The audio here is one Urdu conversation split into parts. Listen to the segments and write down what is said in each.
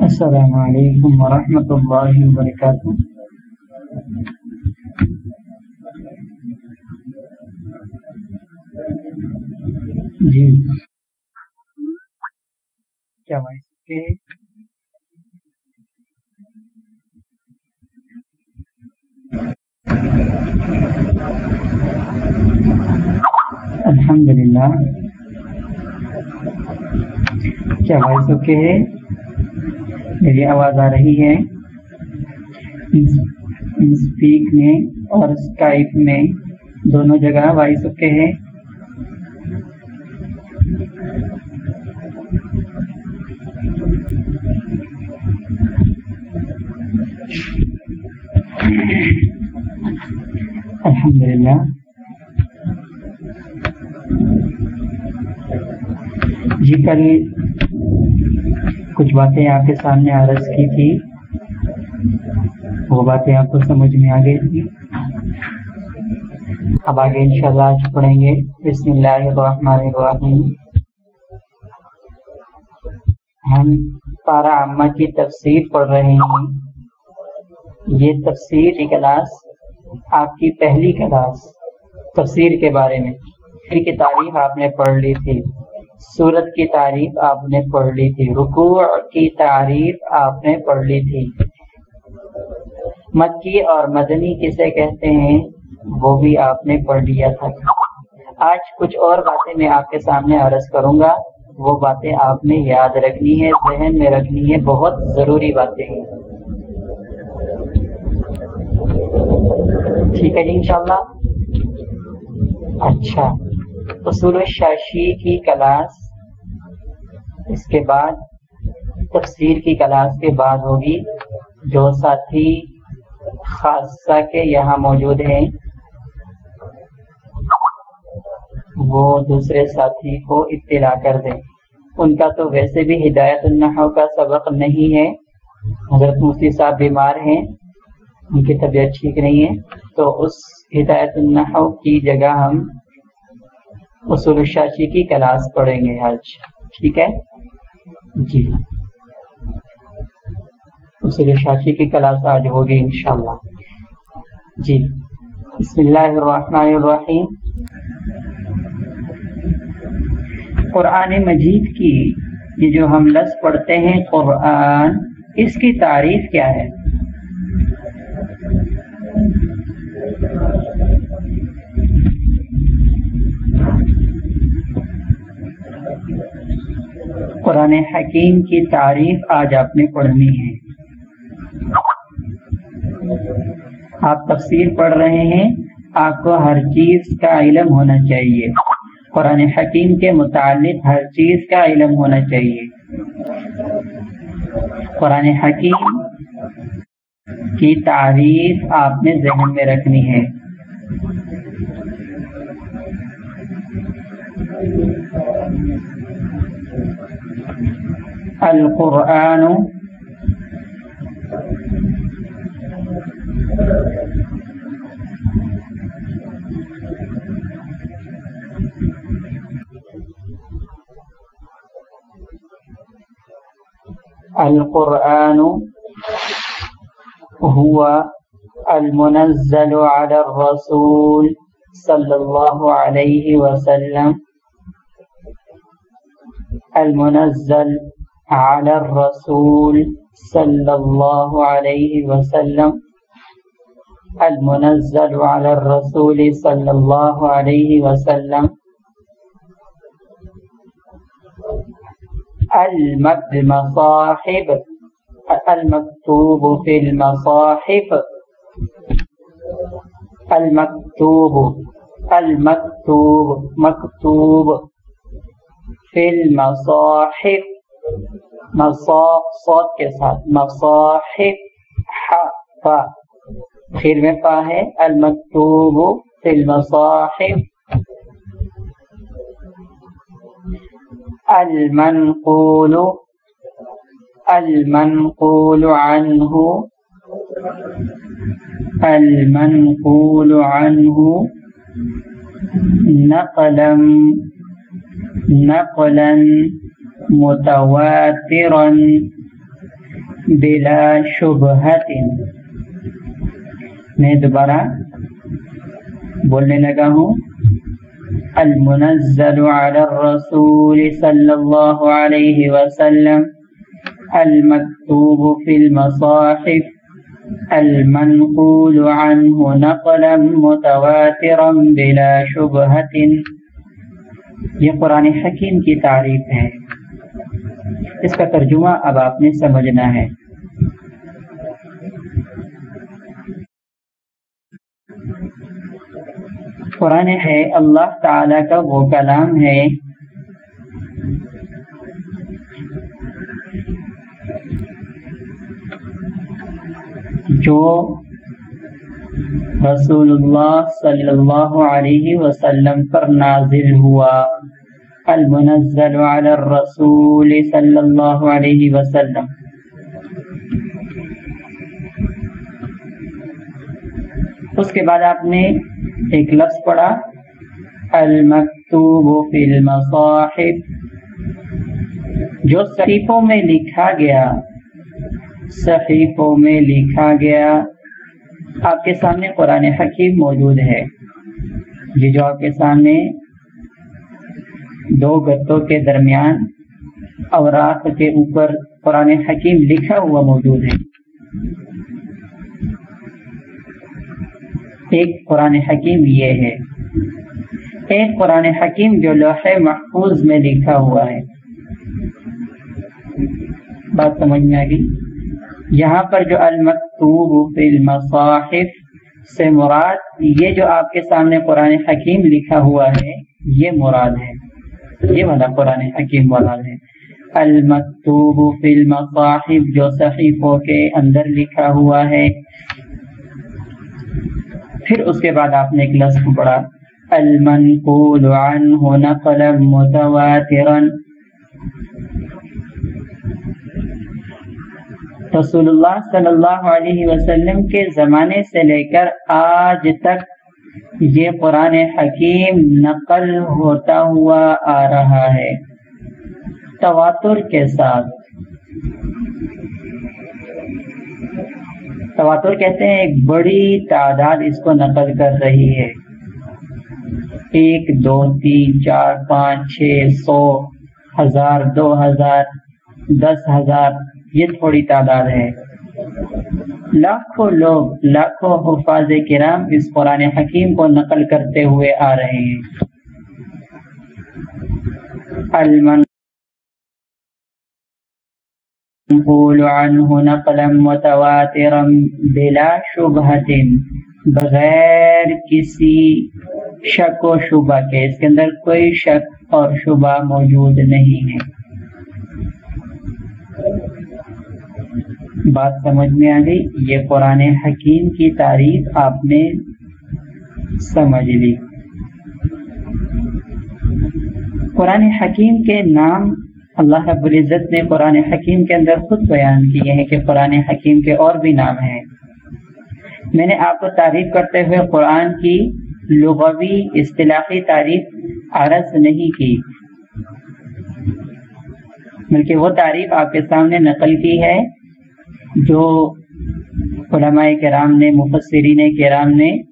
السلام علیکم ورحمۃ اللہ وبرکاتہ۔ جی۔ کیا وائس اوکے ہے میری آواز آ رہی ہے۔ اسپیک میں اور اسکائپ میں دونوں جگہ وائس اوکے ہے۔ الحمد للہ جی کل کچھ باتیں آپ کے سامنے عرض کی تھی، وہ باتیں آپ کو سمجھ میں آ گئی تھی اب آگے انشاءاللہ آج پڑھیں گے۔ بسم اللہ الرحمن الرحیم۔ ہم پارا عامہ کی تفسیر پڑھ رہے ہیں۔ یہ تفسیر کی کلاس، آپ کی پہلی کلاس تفسیر کے بارے میں، پھر کی تعریف آپ نے پڑھ لی تھی۔ سورت کی تعریف آپ نے پڑھ لی تھی، رکوع کی تعریف آپ نے پڑھ لی تھی۔ مکی اور مدنی کسے کہتے ہیں، وہ بھی آپ نے پڑھ لیا تھا۔ آج کچھ اور باتیں میں آپ کے سامنے عرض کروں گا۔ وہ باتیں آپ نے یاد رکھنی ہے ذہن میں رکھنی ہے بہت ضروری باتیں ہیں۔ ٹھیک ہے جی انشاءاللہ۔ اچھا۔ اصول شاشی کی کلاس اس کے بعد، تفسیر کی کلاس کے بعد ہوگی، جو ساتھی خاصہ کے یہاں موجود ہیں، وہ دوسرے ساتھی کو اطلاع کر دیں۔ ان کا تو ویسے بھی ہدایت النحو کا سبق نہیں ہے۔ حضرت مفتی صاحب بیمار ہیں، ان کی طبیعت ٹھیک نہیں ہے۔ تو اس ہدایت النحو کی جگہ ہم اصول الشاشی کی کلاس پڑھیں گے آج۔ ٹھیک ہے؟ جی۔ اصول الشاشی کی کلاس آج ہوگی انشاءاللہ۔ جی۔ بسم اللہ الرحمن الرحیم۔ قرآن مجید کی یہ جو ہم لفظ پڑھتے ہیں، قرآن، اس کی تعریف کیا ہے؟ قرآن حکیم کی تعریف آج آپ نے پڑھنی ہے۔ آپ تفسیر پڑھ رہے ہیں، آپ کو ہر چیز کا علم ہونا چاہیے۔ قرآن حکیم کے متعلق ہر چیز کا علم ہونا چاہیے۔ قرآن حکیم کی تعریف آپ نے ذہن میں رکھنی ہے۔ القرآن القرآن هو المنزل على الرسول صلى الله عليه وسلم المنزل على الرسول صلى الله عليه وسلم. المنزل على الرسول صلى الله عليه وسلم. المصاحب المكتوب في المصاحف. المكتوب. المكتوب. مكتوب في المصاحف. صوت کے ساتھ مصاحف فا خیر میں پا ہے، المکتوب فی المصاحف۔ المنقول المنقول عنه المنقول عنه نقلا نقلا۔ متواترا بلا شبہت۔ میں دوبارہ بولنے لگا ہوں۔ المنزل على الرسول صلى الله عليه وسلم المكتوب في المصاحف، المنقول عنه نقلا متواترا بلا شبهة یہ قرآن حکیم کی تعریف ہے۔ اس کا ترجمہ اب آپ نے سمجھنا ہے۔ قرآن ہے، اللہ تعالی کا وہ کلام ہے۔ جو رسول اللہ صلی اللہ علیہ وسلم پر نازل ہوا۔ المنزل علی الرسول صلی اللہ علیہ وسلم. اس کے بعد آپ نے ایک لفظ پڑھا، المکتوب فی المصاحب جو صحیفوں میں لکھا گیا، صحیفوں میں لکھا گیا۔ آپ کے سامنے قرآن حکیم موجود ہے۔ یہ جو آپ کے سامنے دو گتوں کے درمیان اوراق کے اوپر قرآن حکیم لکھا ہوا موجود ہے۔ ایک قرآن حکیم یہ ہے۔ ایک قرآن حکیم جو لوح محفوظ میں لکھا ہوا ہے۔ بات سمجھ میں آ گئی یہاں پر جو المکتوب فی المصاحف سے مراد، یہ جو آپ کے سامنے قرآن حکیم لکھا ہوا ہے، یہ مراد ہے۔ یہ والا قرآن حکیم مراد ہے۔ المکتوب فی المصاحف جو صحیفوں کے اندر لکھا ہوا ہے۔ پھر اس کے بعد آپ نے ایک لفظ پڑھا۔ المنقول عنه نقلا متواترا۔ رسول اللہ صلی اللہ علیہ وسلم کے زمانے سے لے کر آج تک یہ قرآن حکیم نقل ہوتا ہوا آ رہا ہے۔ تواتر کے ساتھ۔ تواتر کہتے ہیں، ایک بڑی تعداد اس کو نقل کر رہی ہے۔ ایک، دو، تین، چار، پانچ، چھ، سو، ہزار، دو ہزار، دس ہزار، یہ تھوڑی تعداد ہے۔ لاکھوں لوگ، لاکھوں حفاظ کرام اس قرآن حکیم کو نقل کرتے ہوئے آ رہے ہیں۔ المن نقول عنه نقلا متواترا بلا شبہت بغیر کسی شک و شبہ کے۔ اس کے اندر کوئی شک اور شبہ موجود نہیں ہے۔ بات سمجھ میں آ گئی۔ یہ قرآن حکیم کی تعریف آپ نے سمجھ لی۔ قرآن حکیم کے نام اللہ رب العزت نے قرآن حکیم کے اندر خود بیان کیے ہیں کہ قرآن حکیم کے اور بھی نام ہیں۔ میں نے آپ کو تعریف کرتے ہوئے قرآن کی لغوی اصطلاحی تعریف عرض نہیں کی، بلکہ وہ تعریف آپ کے سامنے نقل کی ہے۔ جو علماء کرام نے، مفسرین کرام نے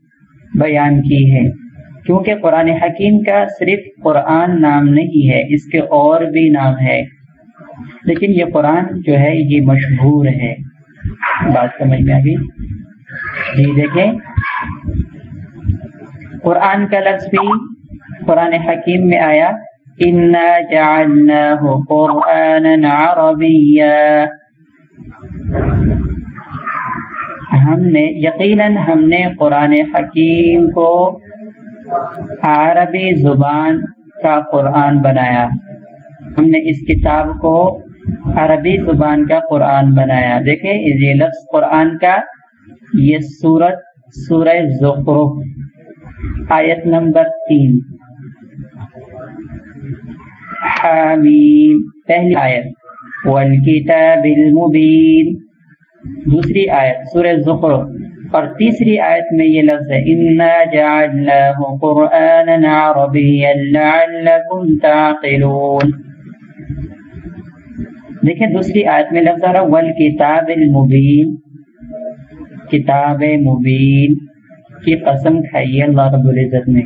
بیان کی ہے۔ کیونکہ قرآن حکیم کا صرف قرآن نام نہیں ہے، اس کے اور بھی نام ہے۔ لیکن یہ قرآن جو ہے، یہ مشہور ہے۔ بات سمجھ میں آگی جی دیکھیں۔ قرآن کا لفظ بھی قرآن حکیم میں آیا۔ ہم نے یقیناً ہم نے قرآن حکیم کو عربی زبان کا قرآن بنایا۔ ہم نے اس کتاب کو عربی زبان کا قرآن بنایا۔ دیکھیں، یہ لفظ قرآن کا یہ سورت سورہ زخرف، آیت نمبر تین۔ حامیم، پہلی آیت۔ والکتاب المبین۔ دوسری آیت، سورہ زخرف۔ اور تیسری آیت میں یہ لفظ ہے انا جعلناه قرانا عربيا لعلكم تعقلون۔ دیکھیں، دوسری آیت میں لفظ رہا ول کتاب المبین کتاب مبین کی قسم کھائی اللہ رب العزت نے۔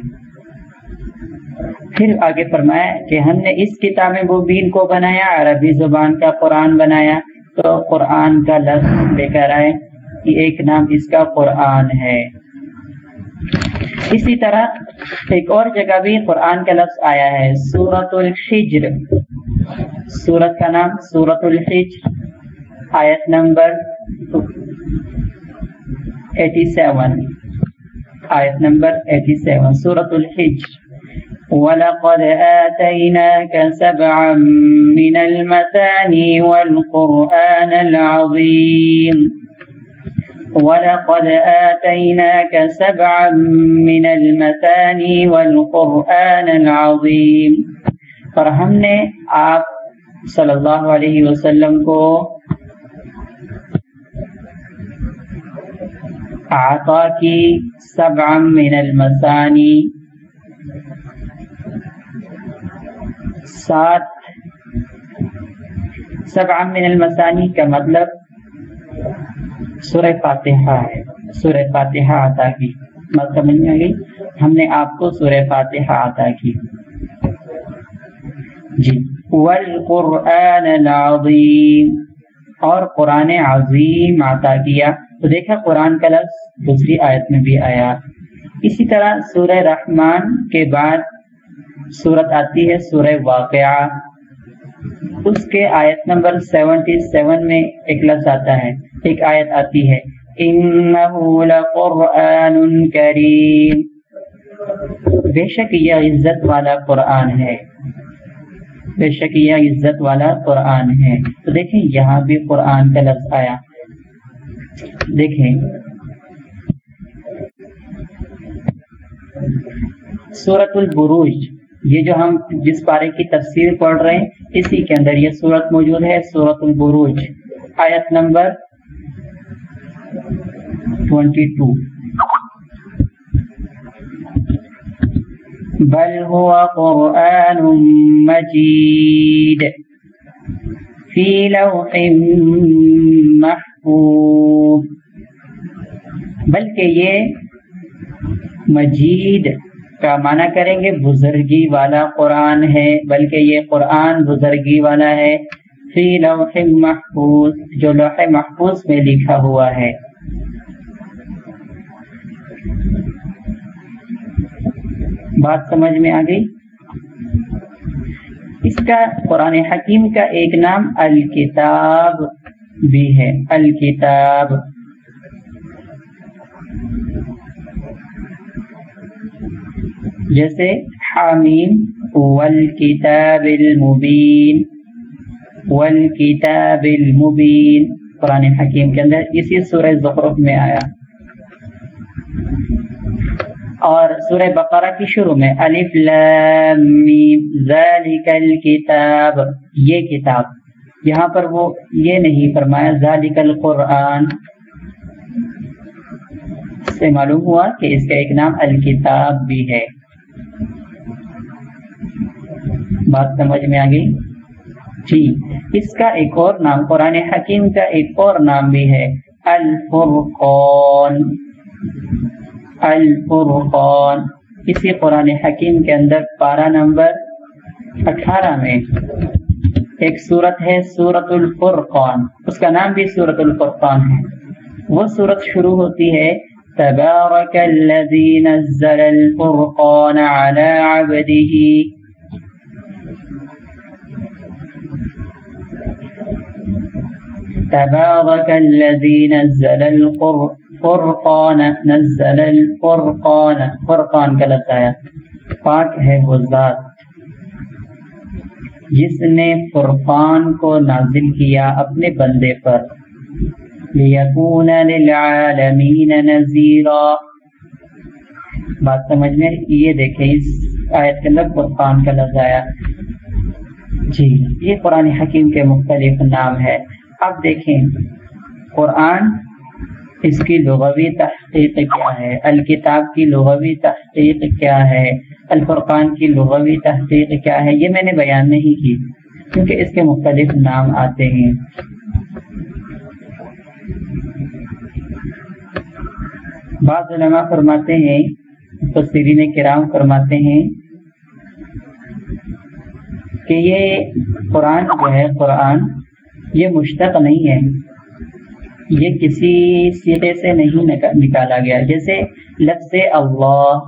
پھر آگے فرمایا کہ ہم نے اس کتاب مبین کو بنایا، عربی زبان کا قرآن بنایا۔ تو قرآن کا لفظ لے کر آئے کہ ایک نام اس کا قرآن ہے۔ اسی طرح ایک اور جگہ بھی قرآن کا لفظ آیا ہے سورت الحجر۔ سورت کا نام سورت الحجر۔ آیت نمبر ایٹی سیون۔ آیت نمبر ایٹی سیون سورت الحجر۔ وَلَقَدْ آتَيْنَاكَ سَبْعًا مِّنَ الْمَثَانِي وَالْقُرْآنَ الْعَظِيمِ. وَلَقَدْ آتَيْنَاكَ سَبْعًا مِّنَ الْمَثَانِي وَالْقُرْآنَ الْعَظِيمِ. اور ہم نے آپ صلی اللہ علیہ وسلم کو عطا کی سبعا من المثانی سات سبعا من المثانی کا مطلب سورہ فاتحہ ہے۔ سورہ فاتحہ عطا کی۔ مطلب نہیں گئی؟ ہم نے آپ کو سورہ فاتحہ عطا کی۔ جی۔ والقرآن العظیم اور قرآن عظیم عطا کیا۔ تو دیکھا قرآن کا لفظ دوسری آیت میں بھی آیا۔ اسی طرح سورہ رحمان کے بعد سورت آتی ہے سورہ واقعہ۔ اس کے آیت نمبر سیونٹی سیون میں ایک لفظ آتا ہے، ایک آیت آتی ہے لقرآن کریم۔ بے شک یہ عزت والا قرآن ہے۔ بے شک یہ عزت والا قرآن ہے۔ تو دیکھیں، یہاں بھی قرآن کا لفظ آیا۔ دیکھیں۔ سورت البروج۔ یہ جو ہم جس پارے کی تفسیر پڑھ رہے ہیں، اسی کے اندر یہ سورت موجود ہے، سورت البروج، آیت نمبر 22 بل هو قرآن مجيد في لوح محفوظ۔ بلکہ یہ مجید۔ کا معنی کریں گے بزرگی والا قرآن ہے، بلکہ یہ قرآن بزرگی والا ہے۔ فی لوح محفوظ، جو لوح محفوظ میں لکھا ہوا ہے۔ بات سمجھ میں آ گئی؟ اس کا قرآن حکیم کا ایک نام الکتاب بھی ہے۔ الکتاب۔ جیسے حامیم، والکتاب المبین والکتاب المبین۔ قرآن حکیم کے اندر اسی سورہ زخرف میں آیا۔ اور سورہ بقرہ کی شروع میں الف لام میم، ذالک الکتاب، یہ کتاب۔ یہاں پر وہ یہ نہیں فرمایا، ذالک القرآن۔ سے معلوم ہوا کہ اس کا ایک نام الکتاب بھی ہے۔ بات سمجھ میں آ گئی جی اس کا ایک اور نام قرآن حکیم کا ایک اور نام بھی ہے، الفرقان۔ الفرقان۔ اسی قرآن حکیم کے اندر پارہ نمبر اٹھارہ میں ایک صورت ہے، سورت الفرقان۔ اس کا نام بھی سورت الفرقان ہے۔ وہ صورت شروع ہوتی ہے تبارك الذي نزل الفرقان على عبده تبارك الذي نزل القرآن نزل الفرقان فرقان کا لفظ آیا۔ پاک ہے وہ ذات۔ جس نے فرقان کو نازل کیا اپنے بندے پر۔ لیکون للعالمین نذیرا بات سمجھ میں؟ یہ دیکھیں، اس آیت کے اندر فرقان کا لفظ آیا۔ جی یہ قرآن حکیم کے مختلف نام ہے اب دیکھیں۔ قرآن اس کی لغوی تحقیق کیا ہے؟ الکتاب کی لغوی تحقیق کیا ہے؟ الفرقان کی لغوی تحقیق کیا ہے؟ یہ میں نے بیان نہیں کی، کیونکہ اس کے مختلف نام آتے ہیں۔ بعض علماء فرماتے ہیں تصرین کرام فرماتے ہیں کہ یہ قرآن جو ہے، قرآن یہ مشتق نہیں ہے۔ یہ کسی سیرے سے نہیں نکالا گیا۔ جیسے لفظ اللہ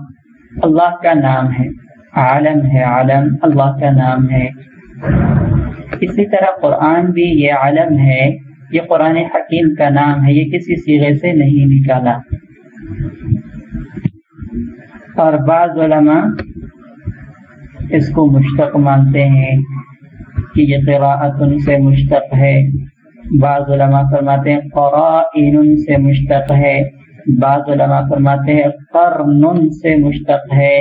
اللہ کا نام ہے۔ عالم ہے، عالم، اللہ کا نام ہے۔ اسی طرح قرآن بھی یہ عالم ہے۔ یہ قرآن حکیم کا نام ہے۔ یہ کسی سیرے سے نہیں نکالا۔ اور بعض علماء اس کو مشتق مانتے ہیں۔ کہ یہ قراءت سے مشتق ہے۔ بعض علماء فرماتے ہیں قرائن سے مشتق ہے۔ بعض علماء فرماتے ہیں قرن سے مشتق ہے۔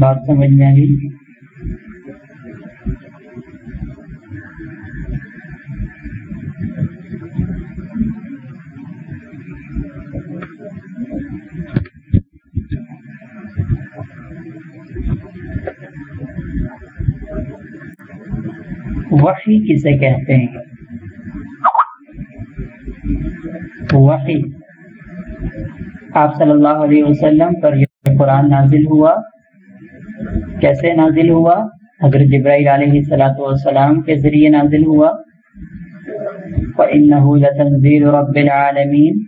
بات سمجھ میں آئی؟ وحی کسے کہتے ہیں؟ وحی۔ آپ صلی اللہ علیہ وسلم پر یہ قرآن نازل ہوا۔ کیسے نازل ہوا؟ حضرت جبرائیل علیہ السلاۃ والسلام کے ذریعے نازل ہوا۔ فَإِنَّهُ لَتَنزِيلُ رَبِّ الْعَالَمِينَ۔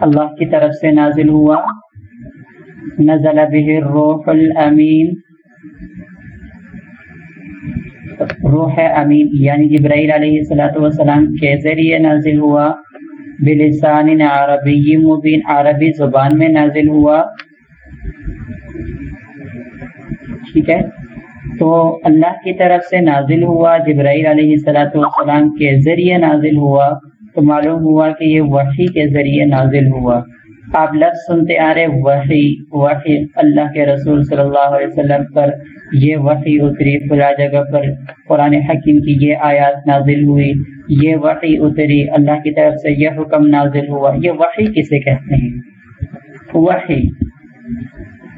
اللہ کی طرف سے نازل ہوا۔ نزل به الروح الامین روح امین یعنی جبرائیل علیہ السلاۃ والسلام کے ذریعے نازل ہوا، بلسان عربی مبین، عربی زبان میں نازل ہوا۔ ٹھیک ہے؟ تو اللہ کی طرف سے نازل ہوا، جبرائیل علیہ السلاۃ والسلام کے ذریعے نازل ہوا۔ تو معلوم ہوا کہ یہ وحی کے ذریعے نازل ہوا۔ آپ لفظ سنتے آ رہے، وحی وحی اللہ کے رسول صلی اللہ علیہ وسلم پر یہ وحی اتری فلا جگہ پر قرآن حکیم کی یہ آیات نازل ہوئی، یہ وحی اتری اللہ کی طرف سے یہ حکم نازل ہوا۔ یہ وحی کسے کہتے ہیں؟ وحی۔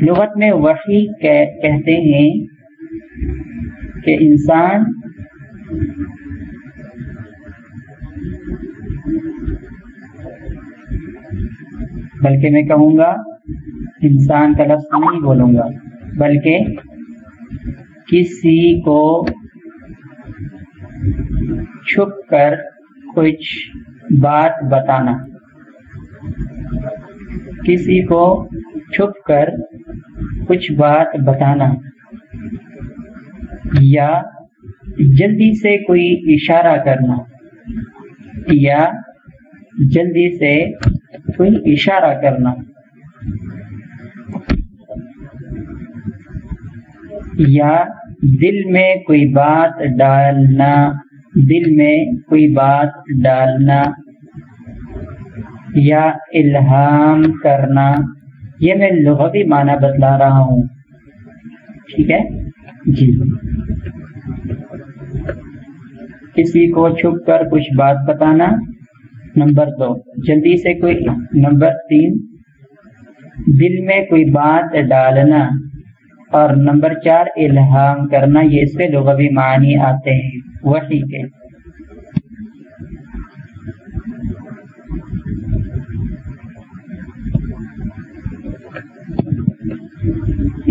لغت میں وحی کہتے ہیں کہ انسان بلکہ میں کہوں گا، انسان کا لفظ نہیں بولوں گا، بلکہ کسی کو چھپ کر کچھ بات بتانا۔ کسی کو چھپ کر کچھ بات بتانا۔ یا جلدی سے کوئی اشارہ کرنا۔ یا جلدی سے کوئی اشارہ کرنا۔ یا دل میں کوئی بات ڈالنا، دل میں کوئی بات ڈالنا۔ یا الہام کرنا، یہ میں لغوی معنی بتلا رہا ہوں۔ ٹھیک ہے؟ جی۔ کسی کو چھپ کر کچھ بات بتانا۔ نمبر دو۔ جلدی سے کوئی نمبر تین۔ دل میں کوئی بات ڈالنا۔ اور نمبر چار، الہام کرنا۔ یہ اس سے لغوی معنی آتے ہیں۔ وہی کے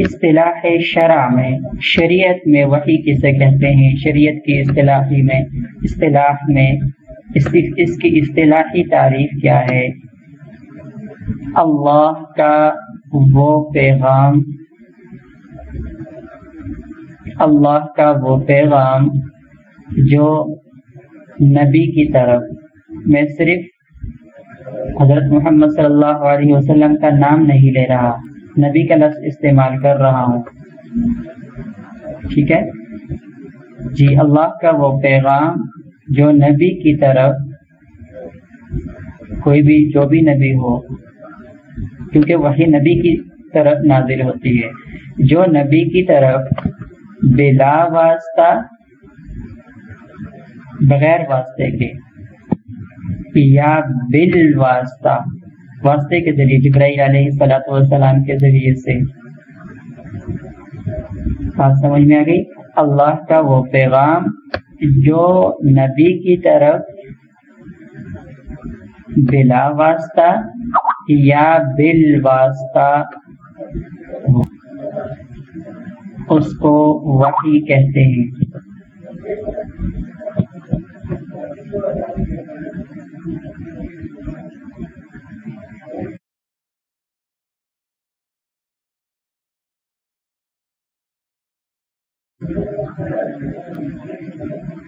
اصطلاح شرع میں شریعت میں وہی کسے کہتے ہیں؟ شریعت کی اصطلاحی میں، اصطلاح میں اس کی اصطلاحی تعریف کیا ہے؟ اللہ کا وہ پیغام، اللہ کا وہ پیغام جو نبی کی طرف، میں صرف حضرت محمد صلی اللہ علیہ وسلم کا نام نہیں لے رہا، نبی کا لفظ استعمال کر رہا ہوں۔ ٹھیک ہے؟ جی اللہ کا وہ پیغام جو نبی کی طرف کوئی بھی جو بھی نبی ہو، کیونکہ وہی نبی کی طرف نازل ہوتی ہے۔ جو نبی کی طرف بلا واسطہ، بغیر واسطے کے، یا بل واسطہ، واسطے کے ذریعے، جبرائیل علیہ صلاح والسلام کے ذریعے سے۔ بات سمجھ میں آ گئی؟ اللہ کا وہ پیغام جو نبی کی طرف بلا واسطہ یا بل واسطہ اس کو وحی کہتے ہیں۔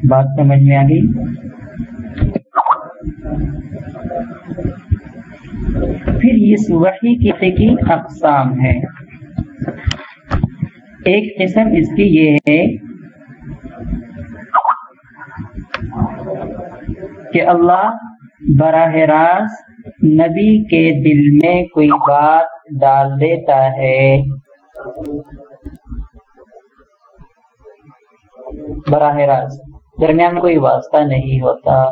بات سمجھ میں آ گئی پھر اس وحی کی اقسام ہے ایک قسم اس کی یہ ہے کہ اللہ براہ راست نبی کے دل میں کوئی بات ڈال دیتا ہے براہ راست۔ درمیان کوئی واسطہ نہیں ہوتا۔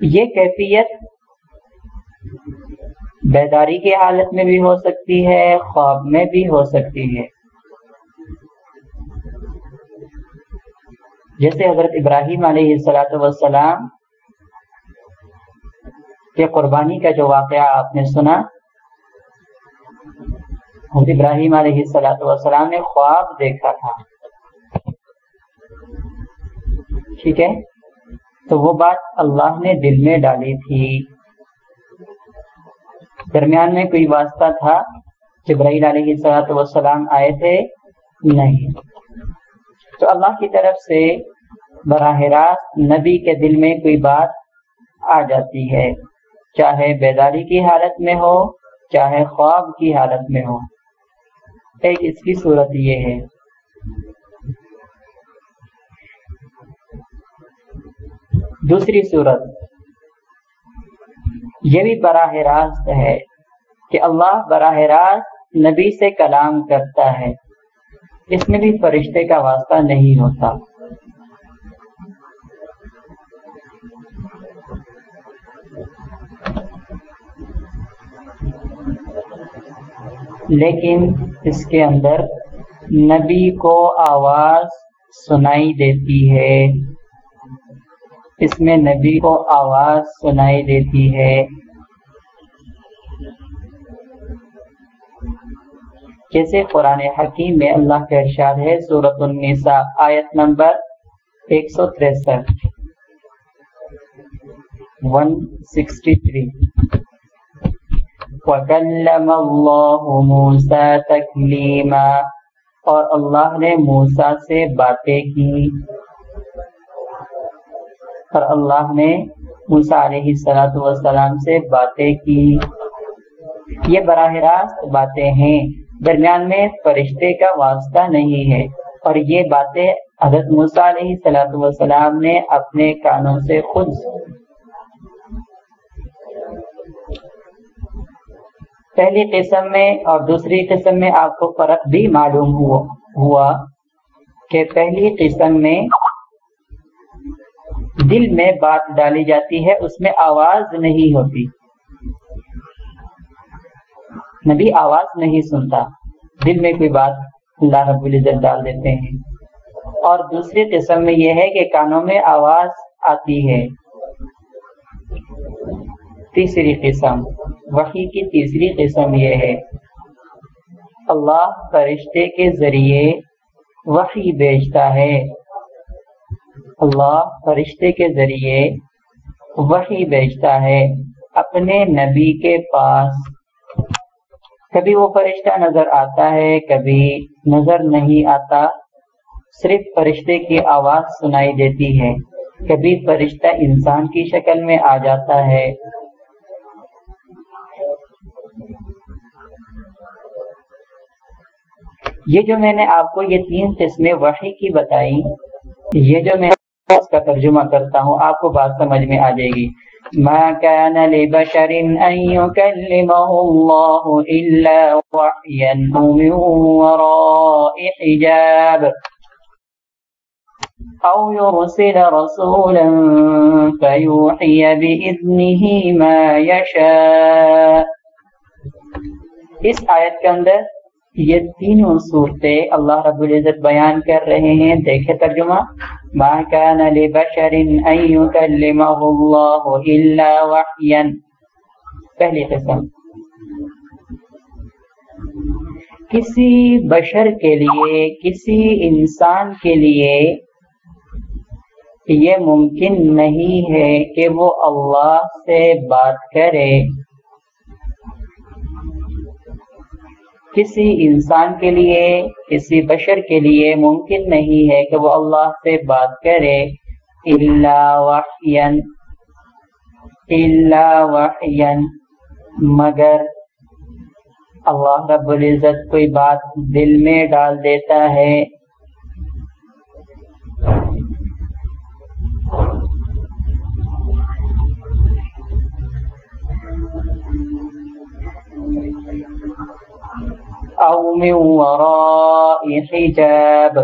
یہ کیفیت بیداری کی حالت میں بھی ہو سکتی ہے، خواب میں بھی ہو سکتی ہے۔ جیسے حضرت ابراہیم علیہ السلاۃ وسلام کے قربانی کا جو واقعہ آپ نے سنا ابراہیم علیہ السلاۃ والسلام نے خواب دیکھا تھا۔ ٹھیک ہے؟ تو وہ بات اللہ نے دل میں ڈالی تھی۔ درمیان میں کوئی واسطہ تھا؟ جبرائیل علیہ السلاۃ والسلام آئے تھے؟ نہیں۔ تو اللہ کی طرف سے براہ راست نبی کے دل میں کوئی بات آ جاتی ہے۔ چاہے بیداری کی حالت میں ہو، چاہے خواب کی حالت میں ہو۔ ایک اس کی صورت یہ ہے۔ دوسری صورت۔ یہ بھی براہ راست ہے کہ اللہ براہ راست نبی سے کلام کرتا ہے۔ اس میں بھی فرشتے کا واسطہ نہیں ہوتا۔ لیکن اس کے اندر نبی کو آواز سنائی دیتی ہے۔ اس میں نبی کو آواز سنائی دیتی ہے۔ جیسے قرآن حکیم میں اللہ کا ارشاد ہے سورت النساء، آیت نمبر ایک سو تریسٹھ۔ ون سکسٹی تھری وَكَلَّمَ اللَّهُ مُوسَى تَكْلِيمًا اور اللہ نے موسیٰ سے باتیں کی۔ اور اللہ نے موسیٰ علیہ السلام سے باتیں کی۔ یہ براہ راست باتیں ہیں۔ درمیان میں فرشتے کا واسطہ نہیں ہے۔ اور یہ باتیں حضرت موسیٰ علیہ السلام نے اپنے کانوں سے خود پہلی قسم میں اور دوسری قسم میں آپ کو فرق بھی معلوم ہوا کہ پہلی قسم میں دل میں بات ڈالی جاتی ہے، اس میں آواز نہیں ہوتی۔ نبی آواز نہیں سنتا۔ دل میں کوئی بات اللہ رب العزت ڈال دیتے ہیں۔ اور دوسری قسم میں یہ ہے کہ کانوں میں آواز آتی ہے۔ تیسری قسم وحی کی تیسری قسم یہ ہے۔ اللہ فرشتے کے ذریعے وحی بیچتا ہے۔ اللہ فرشتے کے ذریعے وحی بیچتا ہے اپنے نبی کے پاس۔ کبھی وہ فرشتہ نظر آتا ہے، کبھی نظر نہیں آتا۔ صرف فرشتے کی آواز سنائی دیتی ہے۔ کبھی فرشتہ انسان کی شکل میں آ جاتا ہے۔ یہ جو میں نے آپ کو یہ تین قسمیں وحی کی بتائی یہ جو میں اس کا ترجمہ کرتا ہوں، آپ کو بات سمجھ میں آ جائے گی۔ ما كان لبشر ان يكلمه الله الا وحيا من وراء حجاب أو يرسل رسولا فيوحي بإذنه ما يشاء۔ اس آیت کے اندر یہ تینوں صورتیں اللہ رب العزت بیان کر رہے ہیں۔ دیکھے ترجمہ۔ ما كان لبشر ان يكلمه الله الا وحيا۔ پہلی قسم۔ کسی بشر کے لیے، کسی انسان کے لیے یہ ممکن نہیں ہے کہ وہ اللہ سے بات کرے۔ کسی انسان کے لیے، کسی بشر کے لیے ممکن نہیں ہے کہ وہ اللہ سے بات کرے۔ وحین وحین مگر اللہ رب العزت کوئی بات دل میں ڈال دیتا ہے۔ او من وراء حجاب۔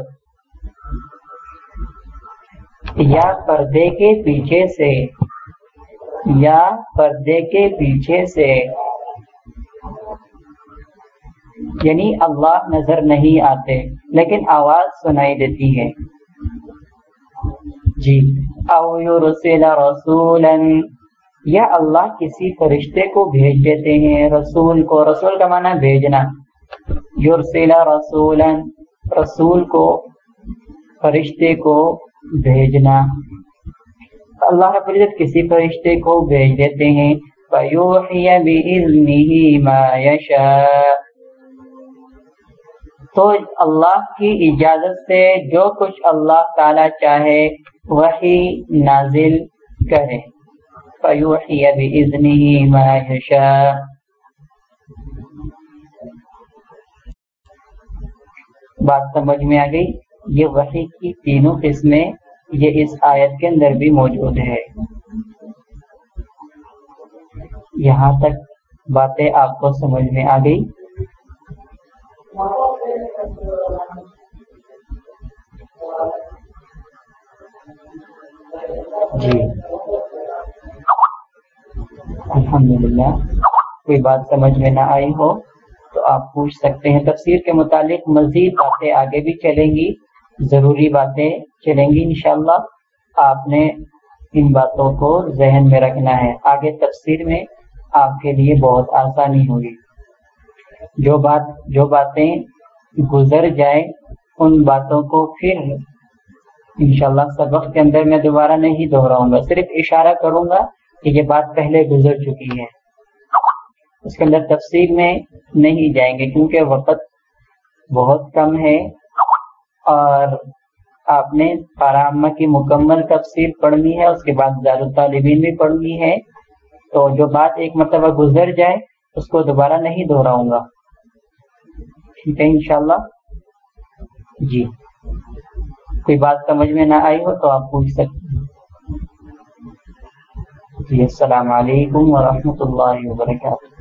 یا پردے کے پیچھے سے، یا پردے کے پیچھے سے۔ یعنی اللہ نظر نہیں آتے، لیکن آواز سنائی دیتی ہے۔ جی۔ او یرسل رسولا۔ یا اللہ کسی فرشتے کو بھیج دیتے ہیں، رسول کو۔ رسول کا معنی بھیجنا۔ یورسیلا رسول رسول کو، فرشتے کو بھیجنا۔ اللہ رب العزت کسی فرشتے کو بھیج دیتے ہیں۔ تو اللہ کی اجازت سے جو کچھ اللہ تعالی چاہے وہی نازل کرے۔ فیوحی بِإِذْنِهِ مَا يَشَاءُ۔ بات سمجھ میں آ گئی۔ یہ وحی کی تینوں قسمیں یہ اس آیت کے اندر بھی موجود ہے۔ یہاں تک باتیں آپ کو سمجھ میں آ گئی۔ جی۔ الحمدللہ۔ کوئی بات سمجھ میں نہ آئی ہو۔ تو آپ پوچھ سکتے ہیں۔ تفسیر کے متعلق مزید باتیں آگے بھی چلیں گی۔ ضروری باتیں چلیں گی انشاءاللہ۔ آپ نے ان باتوں کو ذہن میں رکھنا ہے۔ آگے تفسیر میں آپ کے لیے بہت آسانی ہوگی۔ جو بات، جو باتیں گزر جائیں، ان باتوں کو پھر انشاءاللہ سبق کے اندر میں دوبارہ نہیں دہراؤں گا۔ صرف اشارہ کروں گا کہ یہ بات پہلے گزر چکی ہے۔ اس کے اندر تفصیل میں نہیں جائیں گے کیونکہ وقت بہت کم ہے اور آپ نے پارامہ کی مکمل تفصیل پڑھنی ہے، اس کے بعد زیادہ طالبین بھی پڑھنی ہے۔ تو جو بات ایک مرتبہ گزر جائے، اس کو دوبارہ نہیں دہراؤں گا۔ ٹھیک ہے، انشاءاللہ۔ جی۔ کوئی بات سمجھ میں نہ آئی ہو تو آپ پوچھ سکتے جی السلام علیکم ورحمۃ اللہ وبرکاتہ۔